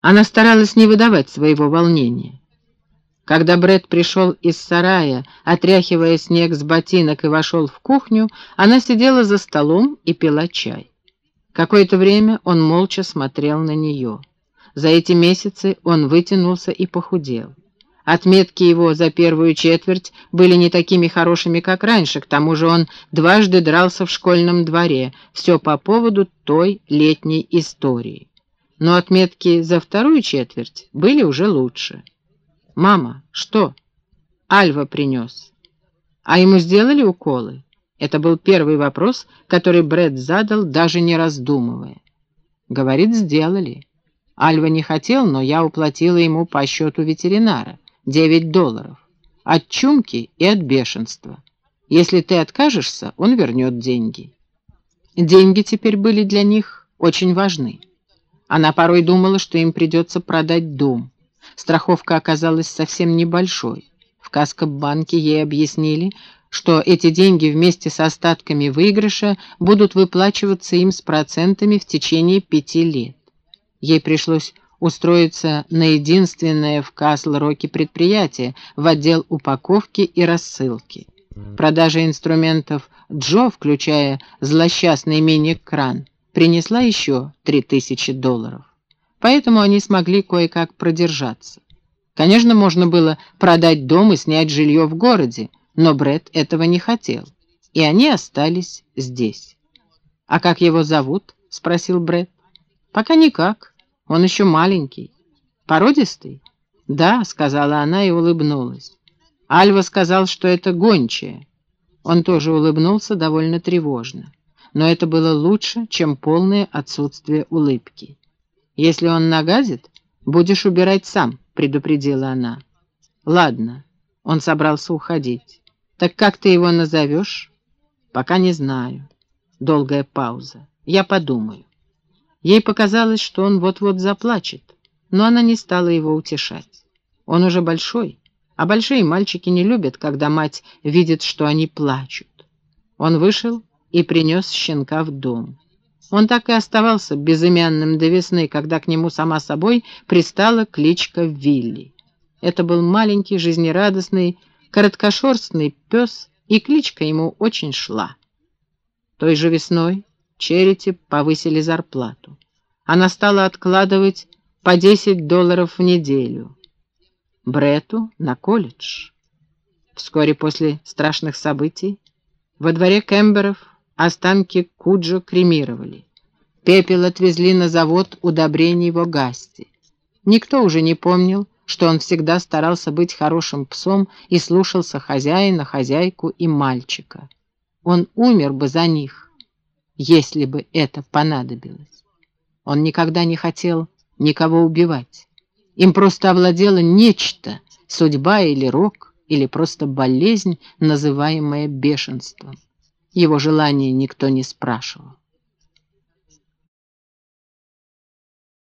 Она старалась не выдавать своего волнения. Когда Бред пришел из сарая, отряхивая снег с ботинок и вошел в кухню, она сидела за столом и пила чай. Какое-то время он молча смотрел на нее. За эти месяцы он вытянулся и похудел. Отметки его за первую четверть были не такими хорошими, как раньше, к тому же он дважды дрался в школьном дворе, все по поводу той летней истории. Но отметки за вторую четверть были уже лучше. «Мама, что?» «Альва принес». «А ему сделали уколы?» Это был первый вопрос, который Брэд задал, даже не раздумывая. Говорит, сделали. Альва не хотел, но я уплатила ему по счету ветеринара. девять долларов. От чумки и от бешенства. Если ты откажешься, он вернет деньги. Деньги теперь были для них очень важны. Она порой думала, что им придется продать дом. Страховка оказалась совсем небольшой. В Каскоб-банке ей объяснили, что эти деньги вместе с остатками выигрыша будут выплачиваться им с процентами в течение пяти лет. Ей пришлось устроиться на единственное в Касл-Роке предприятие в отдел упаковки и рассылки. Продажа инструментов Джо, включая злосчастный мини-кран, принесла еще 3000 долларов. Поэтому они смогли кое-как продержаться. Конечно, можно было продать дом и снять жилье в городе, но Бред этого не хотел, и они остались здесь. «А как его зовут?» — спросил Бред. «Пока никак. Он еще маленький. Породистый?» «Да», — сказала она и улыбнулась. Альва сказал, что это гончая. Он тоже улыбнулся довольно тревожно. Но это было лучше, чем полное отсутствие улыбки. «Если он нагадит, будешь убирать сам», — предупредила она. «Ладно». Он собрался уходить. «Так как ты его назовешь?» «Пока не знаю». Долгая пауза. «Я подумаю». Ей показалось, что он вот-вот заплачет, но она не стала его утешать. Он уже большой, а большие мальчики не любят, когда мать видит, что они плачут. Он вышел и принес щенка в дом. Он так и оставался безымянным до весны, когда к нему сама собой пристала кличка Вилли. Это был маленький, жизнерадостный, короткошерстный пес, и кличка ему очень шла. Той же весной Черити повысили зарплату. Она стала откладывать по 10 долларов в неделю. Брету на колледж. Вскоре после страшных событий во дворе Кемберов останки Куджо кремировали. Пепел отвезли на завод удобрений в Огасте. Никто уже не помнил, что он всегда старался быть хорошим псом и слушался хозяина, хозяйку и мальчика. Он умер бы за них, если бы это понадобилось. Он никогда не хотел никого убивать. Им просто овладело нечто, судьба или рок, или просто болезнь, называемая бешенством. Его желания никто не спрашивал.